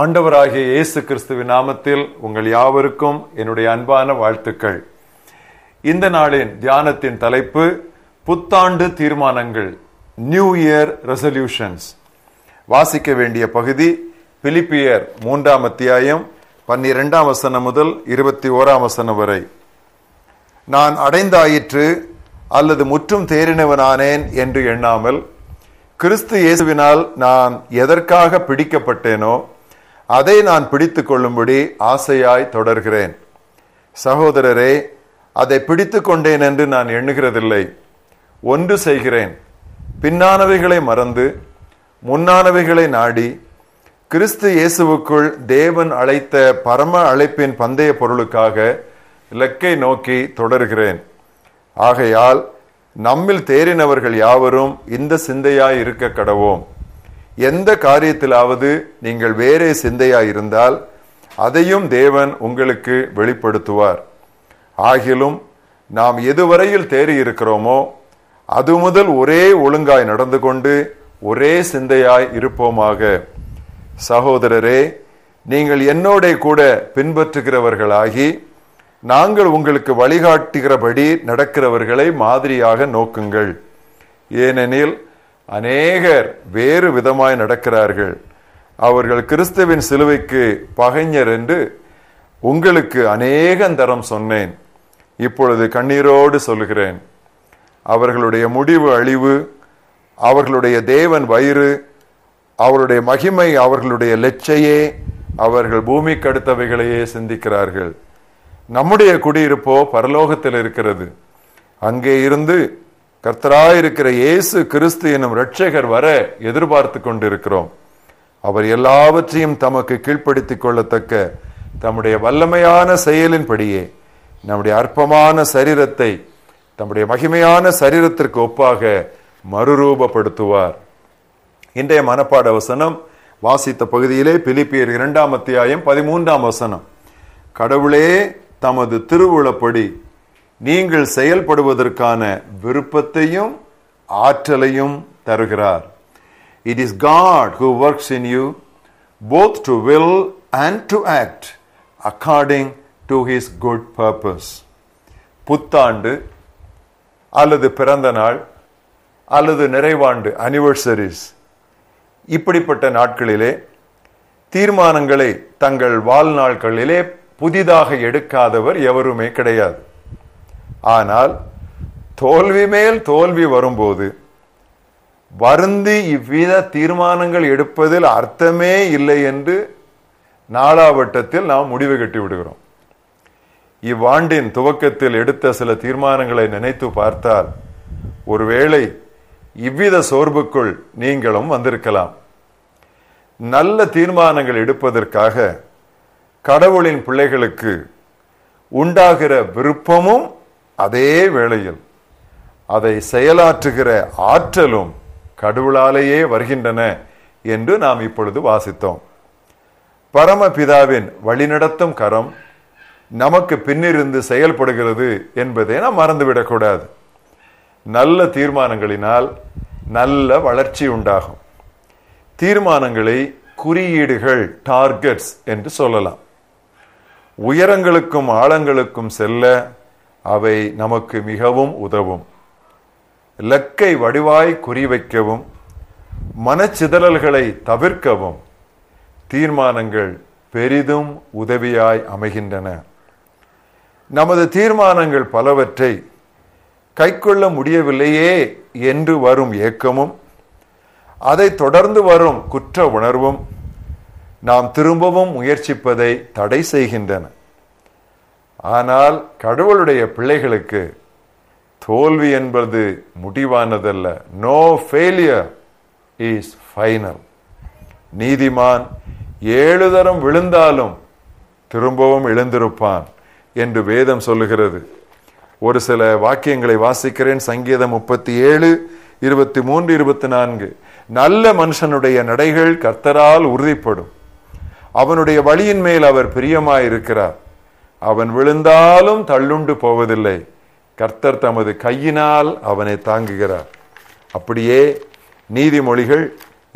ஆண்டவராகிய இயேசு கிறிஸ்துவின் நாமத்தில் உங்கள் யாவருக்கும் என்னுடைய அன்பான வாழ்த்துக்கள். இந்த நாளின் தியானத்தின் தலைப்பு புத்தாண்டு தீர்மானங்கள் நியூ இயர் ரெசல்யூஷன்ஸ் வாசிக்க வேண்டிய பகுதி பிலிப்பியர் மூன்றாம் அத்தியாயம் பன்னிரெண்டாம் வசனம் முதல் இருபத்தி ஓராம் வசனம் வரை. நான் அடைந்தாயிற்று அல்லது முற்றும் தேறினவனானேன் என்று எண்ணாமல் கிறிஸ்து இயேசுவினால் நான் எதற்காக பிடிக்கப்பட்டேனோ அதை நான் பிடித்து கொள்ளும்படி ஆசையாய் தொடர்கிறேன். சகோதரரே அதை பிடித்து கொண்டேன் என்று நான் எண்ணுகிறதில்லை. ஒன்று செய்கிறேன். பின்னானவைகளை மறந்து முன்னானவைகளை நாடி கிறிஸ்து இயேசுவுக்குள் தேவன் அழைத்த பரம அழைப்பின் பந்தய பொருளுக்காக இலக்கை நோக்கி தொடர்கிறேன். ஆகையால் நம்மில் தேறினவர்கள் யாவரும் இந்த சிந்தையாய் இருக்க கடவோம். எந்த காரியத்திலாவது நீங்கள் வேறே சிந்தையாய் இருந்தால் அதையும் தேவன் உங்களுக்கு வெளிப்படுத்துவார். ஆகிலும் நாம் எதுவரையில் தேறி இருக்கிறோமோ அது முதல் ஒரே ஒழுங்காய் நடந்து கொண்டு ஒரே சிந்தையாய் இருப்போமாக. சகோதரரே நீங்கள் என்னோட கூட பின்பற்றுகிறவர்களாகி நாங்கள் உங்களுக்கு வழிகாட்டுகிறபடி நடக்கிறவர்களை மாதிரியாக நோக்குங்கள். ஏனெனில் அநேகர் வேறு விதமாய் நடக்கிறார்கள். அவர்கள் கிறிஸ்துவின் சிலுவைக்கு பகைஞர் என்று உங்களுக்கு அநேகம் தரம் சொன்னேன். இப்பொழுது கண்ணீரோடு சொல்கிறேன். அவர்களுடைய முடிவு அழிவு அவர்களுடைய தேவன் வயிறு அவருடைய மகிமை அவர்களுடைய லெச்சையே அவர்கள் பூமிக்கு அடுத்தவைகளையே சிந்திக்கிறார்கள். நம்முடைய குடியிருப்போ பரலோகத்தில் இருக்கிறது. அங்கே இருந்து கர்த்தராயிருக்கிற இயேசு கிறிஸ்து எனும் இரட்சகர் வர எதிர்பார்த்து கொண்டிருக்கிறோம். அவர் எல்லாவற்றையும் தமக்கு கீழ்ப்படுத்திக் கொள்ளத்தக்க தம்முடைய வல்லமையான செயலின்படியே நம்முடைய அற்பமான சரீரத்தை தம்முடைய மகிமையான சரீரத்திற்கு ஒப்பாக மறுரூபப்படுத்துவார். இன்றைய மனப்பாட வசனம் வாசித்த பகுதியிலே பிலிப்பியர் இரண்டாம் அத்தியாயம் பதிமூன்றாம் வசனம். கடவுளே தமது திருவுளப்படி நீங்கள் செயல்படுவதற்கான விருப்பத்தையும் ஆற்றலையும் தருகிறார். It is God who works in you both to will and to act according to his good purpose புத்தாண்டு அல்லது பிறந்த நாள் அல்லது நிறைவாண்டு அனிவர்சரிஸ் இப்படிப்பட்ட நாட்களிலே தீர்மானங்களை தங்கள் வாழ்நாட்களிலே புதிதாக எடுக்காதவர் எவருமே கிடையாது. ஆனால் தோல்வி மேல் தோல்வி வரும்போது வருந்தி இவ்வித தீர்மானங்கள் எடுப்பதில் அர்த்தமே இல்லை என்று நாளாவட்டத்தில் நாம் முடிவு கட்டி விடுகிறோம். இவ்வாண்டின் துவக்கத்தில் எடுத்த சில தீர்மானங்களை நினைத்து பார்த்தால் ஒருவேளை இவ்வித சோர்வுக்குள் நீங்களும் வந்திருக்கலாம். நல்ல தீர்மானங்கள் எடுப்பதற்காக கடவுளின் பிள்ளைகளுக்கு உண்டாகிற விருப்பமும் அதே வேளையில் அதை செயலாற்றுகிற ஆற்றலும் கடவுளாலேயே வருகின்றன என்று நாம் இப்பொழுது வாசித்தோம். பரமபிதாவின் வழிநடத்தும் கரம் நமக்கு பின்னிருந்து செயல்படுகிறது என்பதை நாம் மறந்துவிடக்கூடாது. நல்ல தீர்மானங்களினால் நல்ல வளர்ச்சி உண்டாகும். தீர்மானங்களை குறியீடுகள் டார்கெட்ஸ் என்று சொல்லலாம். உயரங்களுக்கும் ஆழங்களுக்கும் செல்ல அவை நமக்கு மிகவும் உதவும். லக்கை வடிவாய் குறிவைக்கவும் மனச்சிதறல்களை தவிர்க்கவும் தீர்மானங்கள் பெரிதும் உதவியாய் அமைகின்றன. நமது தீர்மானங்கள் பலவற்றை கைக்கொள்ள முடியவில்லையே என்று வரும் ஏக்கமும் அதை தொடர்ந்து வரும் குற்ற உணர்வும் நாம் திரும்பவும் முயற்சிப்பதை தடை செய்கின்றன. ஆனால் கடவுளுடைய பிள்ளைகளுக்கு தோல்வி என்பது முடிவானதல்ல. நோ ஃபெயிலியர் இஸ் ஃபைனல் நீதிமான் ஏழு தரம் விழுந்தாலும் திரும்பவும் எழுந்திருப்பான் என்று வேதம் சொல்லுகிறது. ஒரு சில வாக்கியங்களை வாசிக்கிறேன். சங்கீதம் முப்பத்தி ஏழு இருபத்தி மூன்று இருபத்தி நான்கு நல்ல மனுஷனுடைய நடைகள் கர்த்தரால் உறுதிப்படும். அவனுடைய வழியின் மேல் அவர் பிரியமாயிருக்கிறார். அவன் விழுந்தாலும் தள்ளுண்டு போவதில்லை. கர்த்தர் தமது கையினால் அவனை தாங்குகிறார். அப்படியே நீதிமொழிகள்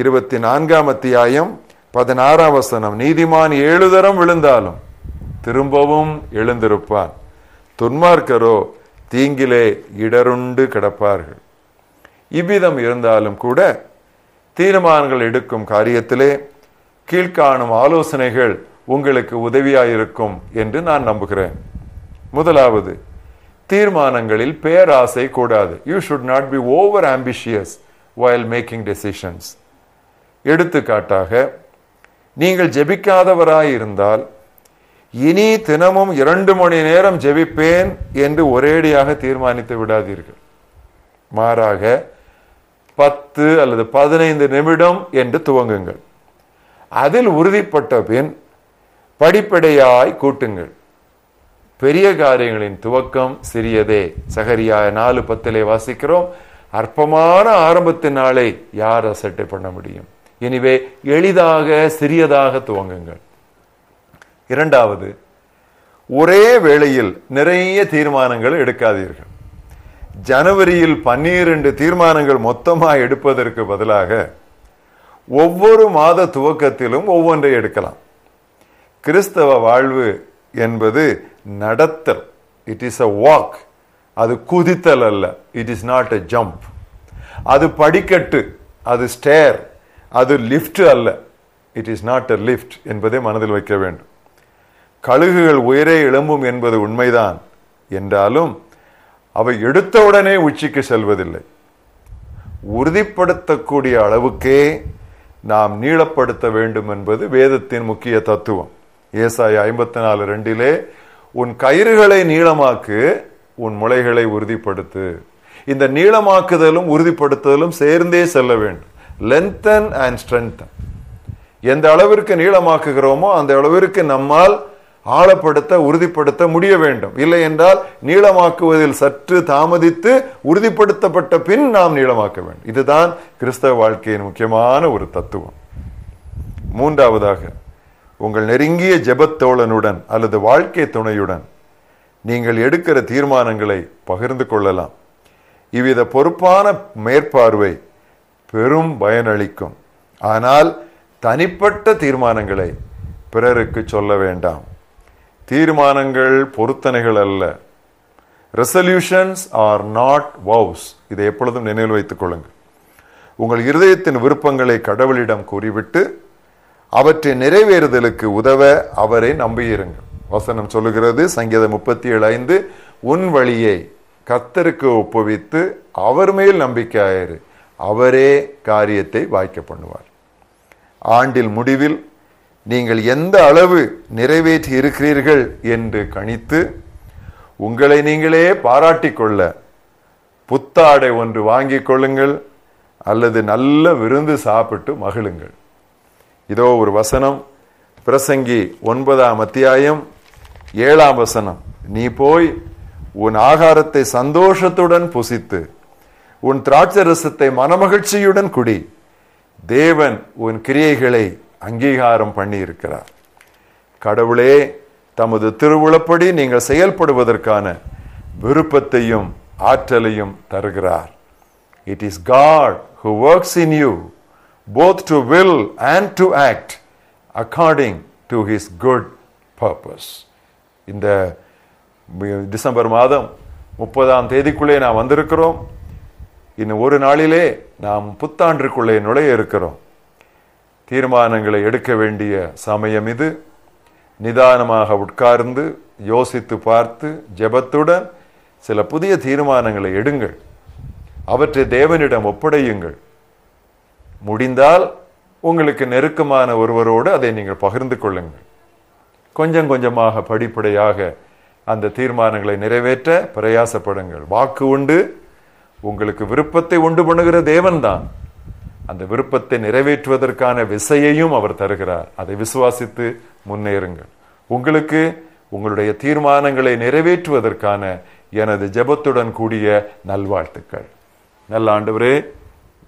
இருபத்தி நான்காம் அத்தியாயம் பதினாறாம் வசனம். நீதிமான் ஏழு தரம் விழுந்தாலும் திரும்பவும் எழுந்திருப்பான். துன்மார்க்கரோ தீங்கிலே இடருண்டு கிடப்பார்கள். இவ்விதம் இருந்தாலும் கூட தீர்மானங்கள் எடுக்கும் காரியத்திலே கீழ்காணும் ஆலோசனைகள் உங்களுக்கு உதவியாயிருக்கும் என்று நான் நம்புகிறேன். முதலாவது தீர்மானங்களில் பேராசை கூடாது. You should not be over ambitious while making decisions எடுத்துக்காட்டாக நீங்கள் ஜெபிக்காதவராய் இருந்தால் இனி தினமும் இரண்டு மணி நேரம் ஜெபிப்பேன் என்று ஒரேடியாக தீர்மானித்து விடாதீர்கள். மாறாக பத்து அல்லது பதினைந்து நிமிடம் என்று துவங்குங்கள். அதில் உறுதிப்பட்ட பின் படிப்படியாய் கூட்டுங்கள். பெரிய காரியங்களின் துவக்கம் சிறியதே. சகரியாய நாலு பத்திலே வாசிக்கிறோம். அற்பமான ஆரம்பத்தினாலே யார் அசட்டை பண்ண முடியும்? எனவே எளிதாக சிறியதாக துவங்குங்கள். இரண்டாவது ஒரே வேளையில் நிறைய தீர்மானங்கள் எடுக்காதீர்கள். ஜனவரியில் பன்னிரண்டு தீர்மானங்கள் மொத்தமாக எடுப்பதற்கு பதிலாக ஒவ்வொரு மாத துவக்கத்திலும் ஒவ்வொன்றை எடுக்கலாம். கிறிஸ்தவ வாழ்வு என்பது நடத்தல். இட் இஸ் அ வாக் அது குதித்தல் அல்ல. It is not a jump அது படிக்கட்டு. அது ஸ்டேர் அது லிஃப்ட் அல்ல. It is not a lift என்பதை மனதில் வைக்க வேண்டும். கழுகுகள் உயரே எழும்பும் என்பது உண்மைதான். என்றாலும் அவை எடுத்தவுடனே உச்சிக்கு செல்வதில்லை. உறுதிப்படுத்தக்கூடிய அளவுக்கே நாம் நீளப்படுத்த வேண்டும் என்பது வேதத்தின் முக்கிய தத்துவம். ஏசாய ஐம்பத்தி நாலு ரெண்டிலே உன் கயிறுகளை நீளமாக்கு உன் முளைகளை உறுதிப்படுத்து. இந்த நீளமாக்குதலும் உறுதிப்படுத்துதலும் சேர்ந்தே செல்ல வேண்டும். லென்தன் அண்ட் ஸ்ட்ரென்தன் எந்த அளவிற்கு நீளமாக்குகிறோமோ அந்த அளவிற்கு நம்மால் ஆழப்படுத்த உறுதிப்படுத்த முடிய வேண்டும். இல்லை என்றால் நீளமாக்குவதில் சற்று தாமதித்து உறுதிப்படுத்தப்பட்ட பின் நாம் நீளமாக்க வேண்டும். இதுதான் கிறிஸ்தவ வாழ்க்கையின் முக்கியமான ஒரு தத்துவம். மூன்றாவதாக உங்கள் நெருங்கிய ஜெபத்தோழனுடன் அல்லது வாழ்க்கை துணையுடன் நீங்கள் எடுக்கிற தீர்மானங்களை பகிர்ந்து கொள்ளலாம். இவ்வித பொறுப்பான மேற்பார்வை பெரும் பயனளிக்கும். ஆனால் தனிப்பட்ட தீர்மானங்களை பிறருக்கு சொல்ல வேண்டாம். தீர்மானங்கள் பொருத்தனைகள் அல்ல. ரெசல்யூஷன்ஸ் ஆர் நாட் வவுஸ் இதை எப்பொழுதும் நினைவில் வைத்துக் கொள்ளுங்கள். உங்கள் இருதயத்தின் விருப்பங்களை கடவுளிடம் கூறிவிட்டு அவற்றை நிறைவேறுதலுக்கு உதவ அவரை நம்பியிருங்கள் வசனம் சொல்லுகிறது சங்கீதம் முப்பத்தி ஏழு ஐந்து உன் வழியை கத்தருக்கு ஒப்புவித்து அவர் மேல் நம்பிக்கையாயிரு. அவரே காரியத்தை வாய்க்க பண்ணுவார். ஆண்டில் முடிவில் நீங்கள் எந்த அளவு நிறைவேற்றி இருக்கிறீர்கள் என்று கணித்து உங்களை நீங்களே பாராட்டிக் கொள்ள புத்தாடை ஒன்று வாங்கிக் கொள்ளுங்கள் அல்லது நல்ல விருந்து சாப்பிட்டு மகிழுங்கள். இதோ ஒரு வசனம். பிரசங்கி ஒன்பதாம் அத்தியாயம் ஏழாம் வசனம். நீ போய் உன் ஆகாரத்தை சந்தோஷத்துடன் புசித்து உன் திராட்சரசத்தை மனமகிழ்ச்சியுடன் குடி. தேவன் உன் கிரியைகளை அங்கீகாரம் பண்ணியிருக்கிறார். கடவுளே தமது திருவுளப்படி நீங்கள் செயல்படுவதற்கான விருப்பத்தையும் ஆற்றலையும் தருகிறார். It is God who works in you both to will and to act according to his good purpose இந்த டிசம்பர் மாதம் முப்பதாம் தேதிக்குள்ளே நாம் வந்திருக்கிறோம். இன்னும் ஒரு நாளிலே நாம் புத்தாண்டிற்குள்ளே நுழைய இருக்கிறோம். தீர்மானங்களை எடுக்க வேண்டிய சமயம் இது. நிதானமாக உட்கார்ந்து யோசித்து பார்த்து ஜெபத்துடன் சில புதிய தீர்மானங்களை எடுங்கள். அவற்றை தேவனிடம் ஒப்படையுங்கள். முடிந்தால் உங்களுக்கு நெருக்கமான ஒருவரோடு அதை நீங்கள் பகிர்ந்து கொள்ளுங்கள். கொஞ்சம் கொஞ்சமாக படிப்படியாக அந்த தீர்மானங்களை நிறைவேற்ற பிரயாசப்படுங்கள். வாக்கு உண்டு. உங்களுக்கு விருப்பத்தை உண்டு பண்ணுகிற தேவன்தான். அந்த விருப்பத்தை நிறைவேற்றுவதற்கான விசையையும் அவர் தருகிறார். அதை விசுவாசித்து முன்னேறுங்கள். உங்களுக்கு உங்களுடைய தீர்மானங்களை நிறைவேற்றுவதற்கான எனது ஜெபத்துடன் கூடிய நல்வாழ்த்துக்கள். நல்லாண்டவரே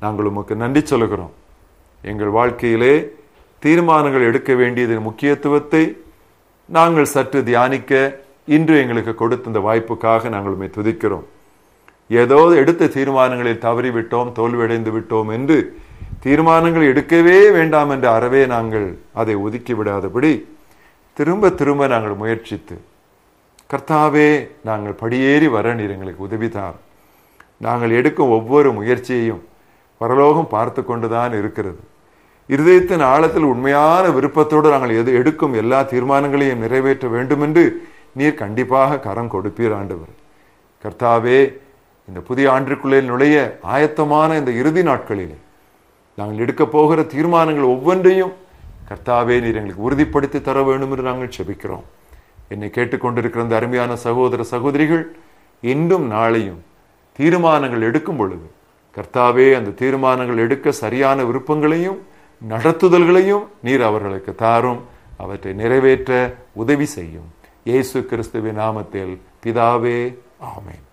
நாங்கள் உமக்கு நன்றி சொல்கிறோம் எங்கள் வாழ்க்கையிலே தீர்மானங்கள் எடுக்க வேண்டியதன் முக்கியத்துவத்தை நாங்கள் சற்று தியானிக்க இன்று எங்களுக்கு கொடுத்த இந்த வாய்ப்புக்காக நாங்கள் உண்மை துதிக்கிறோம். ஏதோ எடுத்த தீர்மானங்களில் தவறிவிட்டோம் தோல்வியடைந்து விட்டோம் என்று தீர்மானங்கள் எடுக்கவே வேண்டாம் என்ற அறவே நாங்கள் அதை ஒதுக்கி விடாதபடி திரும்ப திரும்ப நாங்கள் முயற்சித்து கர்த்தாவே நாங்கள் படியேறி வர நீர் எங்களுக்கு உதவிதார். நாங்கள் எடுக்கும் ஒவ்வொரு முயற்சியையும் பரலோகம் பார்த்து கொண்டுதான் இருக்கிறது. இருதயத்தின் ஆழத்தில் உண்மையான விருப்பத்தோடு நாங்கள் எது எடுக்கும் எல்லா தீர்மானங்களையும் நிறைவேற்ற வேண்டும் என்று நீர் கண்டிப்பாக கரம் கொடுப்பீர் ஆண்டவர். கர்த்தாவே இந்த புதிய ஆண்டிற்குள்ளே நுழைய ஆயத்தமான இந்த இறுதி நாட்களிலே நாங்கள் எடுக்கப் போகிற தீர்மானங்கள் ஒவ்வொன்றையும் கர்த்தாவே நீர் எங்களுக்கு உறுதிப்படுத்தி தர வேண்டும் என்று நாங்கள் செபிக்கிறோம். என்னை கேட்டுக்கொண்டிருக்கிற இந்த அருமையான சகோதர சகோதரிகள் இன்றும் நாளையும் தீர்மானங்கள் எடுக்கும் பொழுது கர்த்தாவே அந்த தீர்மானங்கள் எடுக்க சரியான விருப்பங்களையும் நடத்துதல்களையும் நீர் அவர்களுக்கு தாரும். அவற்றை நிறைவேற்ற உதவி செய்யும். இயேசு கிறிஸ்துவின் நாமத்தில் பிதாவே ஆமேன்.